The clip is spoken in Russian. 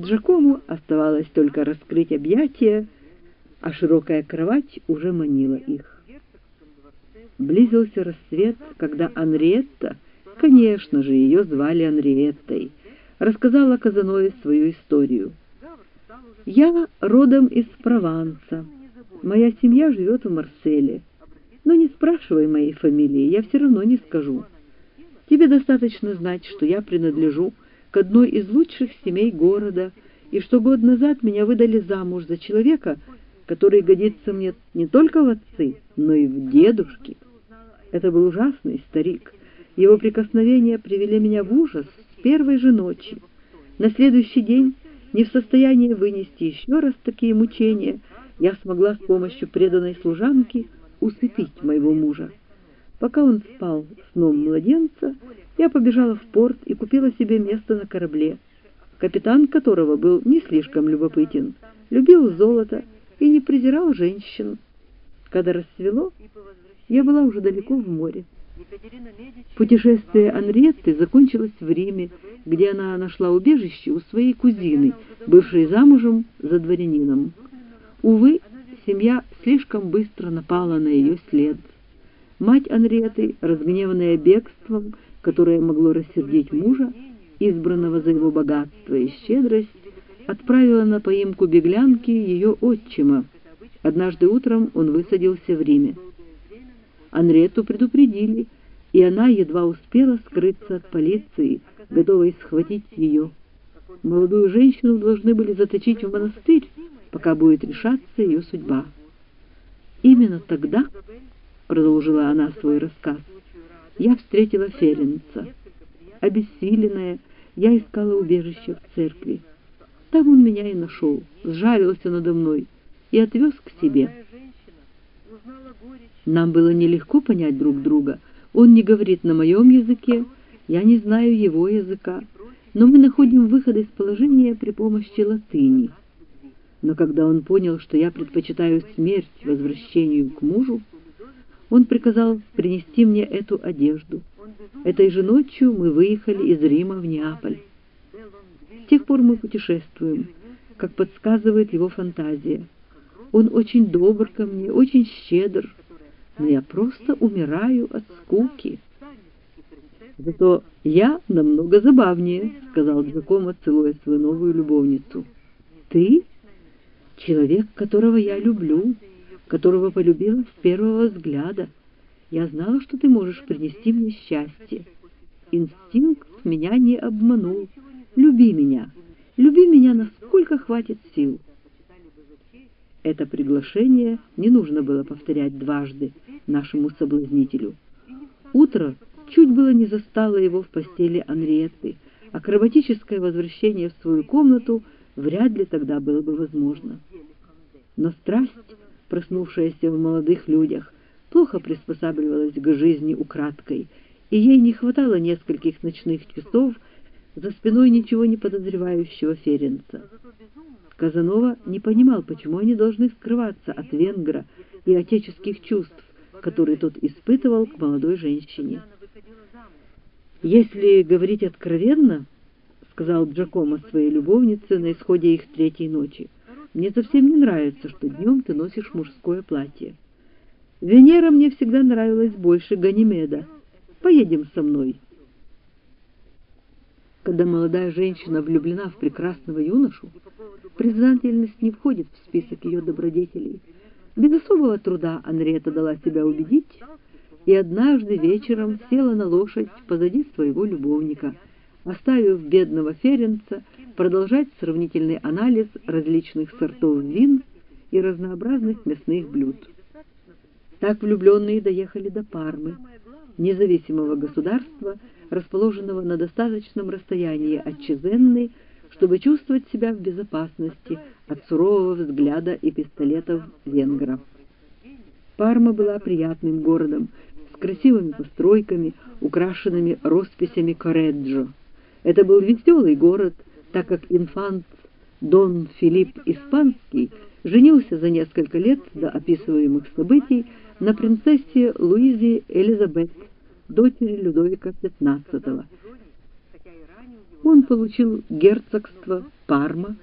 Джакому оставалось только раскрыть объятия, а широкая кровать уже манила их. Близился рассвет, когда Анриетта, конечно же, ее звали Анриеттой, рассказала Казанове свою историю. «Я родом из Прованса. Моя семья живет в Марселе. Но не спрашивай моей фамилии, я все равно не скажу. Тебе достаточно знать, что я принадлежу к одной из лучших семей города, и что год назад меня выдали замуж за человека, который годится мне не только в отцы, но и в дедушки. Это был ужасный старик. Его прикосновения привели меня в ужас с первой же ночи. На следующий день, не в состоянии вынести еще раз такие мучения, я смогла с помощью преданной служанки усыпить моего мужа. Пока он спал сном младенца, я побежала в порт и купила себе место на корабле, капитан которого был не слишком любопытен, любил золото и не презирал женщин. Когда рассвело, я была уже далеко в море. Путешествие Анриетты закончилось в Риме, где она нашла убежище у своей кузины, бывшей замужем за дворянином. Увы, семья слишком быстро напала на ее след. Мать Анриеты, разгневанная бегством, которое могло рассердить мужа, избранного за его богатство и щедрость, отправила на поимку беглянки ее отчима. Однажды утром он высадился в Риме. Анрету предупредили, и она едва успела скрыться от полиции, готовой схватить ее. Молодую женщину должны были заточить в монастырь, пока будет решаться ее судьба. Именно тогда продолжила она свой рассказ, я встретила Ференца. Обессиленная, я искала убежище в церкви. Там он меня и нашел, сжалился надо мной и отвез к себе. Нам было нелегко понять друг друга. Он не говорит на моем языке, я не знаю его языка, но мы находим выход из положения при помощи латыни. Но когда он понял, что я предпочитаю смерть возвращению к мужу, он приказал принести мне эту одежду. Этой же ночью мы выехали из Рима в Неаполь. С тех пор мы путешествуем, как подсказывает его фантазия. Он очень добр ко мне, очень щедр, но я просто умираю от скуки. Зато я намного забавнее, сказал Джакомо, целуя свою новую любовницу. Ты человек, которого я люблю, которого полюбила с первого взгляда. Я знала, что ты можешь принести мне счастье. Инстинкт меня не обманул. Люби меня. Люби меня, насколько хватит сил. Это приглашение не нужно было повторять дважды нашему соблазнителю. Утро чуть было не застало его в постели Анриетты. Акробатическое возвращение в свою комнату вряд ли тогда было бы возможно. Но страсть проснувшаяся в молодых людях, плохо приспосабливалась к жизни украдкой, и ей не хватало нескольких ночных часов за спиной ничего не подозревающего Ференца. Казанова не понимал, почему они должны скрываться от венгра и отеческих чувств, которые тот испытывал к молодой женщине. «Если говорить откровенно, — сказал Джакомо своей любовнице на исходе их третьей ночи, — мне совсем не нравится, что днем ты носишь мужское платье. Венера мне всегда нравилась больше Ганимеда. Поедем со мной. Когда молодая женщина влюблена в прекрасного юношу, признательность не входит в список ее добродетелей. Без особого труда Анриета дала себя убедить и однажды вечером села на лошадь позади своего любовника — оставив бедного Ференца продолжать сравнительный анализ различных сортов вин и разнообразных мясных блюд. Так влюбленные доехали до Пармы, независимого государства, расположенного на достаточном расстоянии от Чезенны, чтобы чувствовать себя в безопасности от сурового взгляда и пистолетов венгров. Парма была приятным городом, с красивыми постройками, украшенными росписями Кореджо. Это был веселый город, так как инфант Дон Филипп Испанский женился за несколько лет до описываемых событий на принцессе Луизе Элизабет, дочери Людовика XV. Он получил герцогство Парма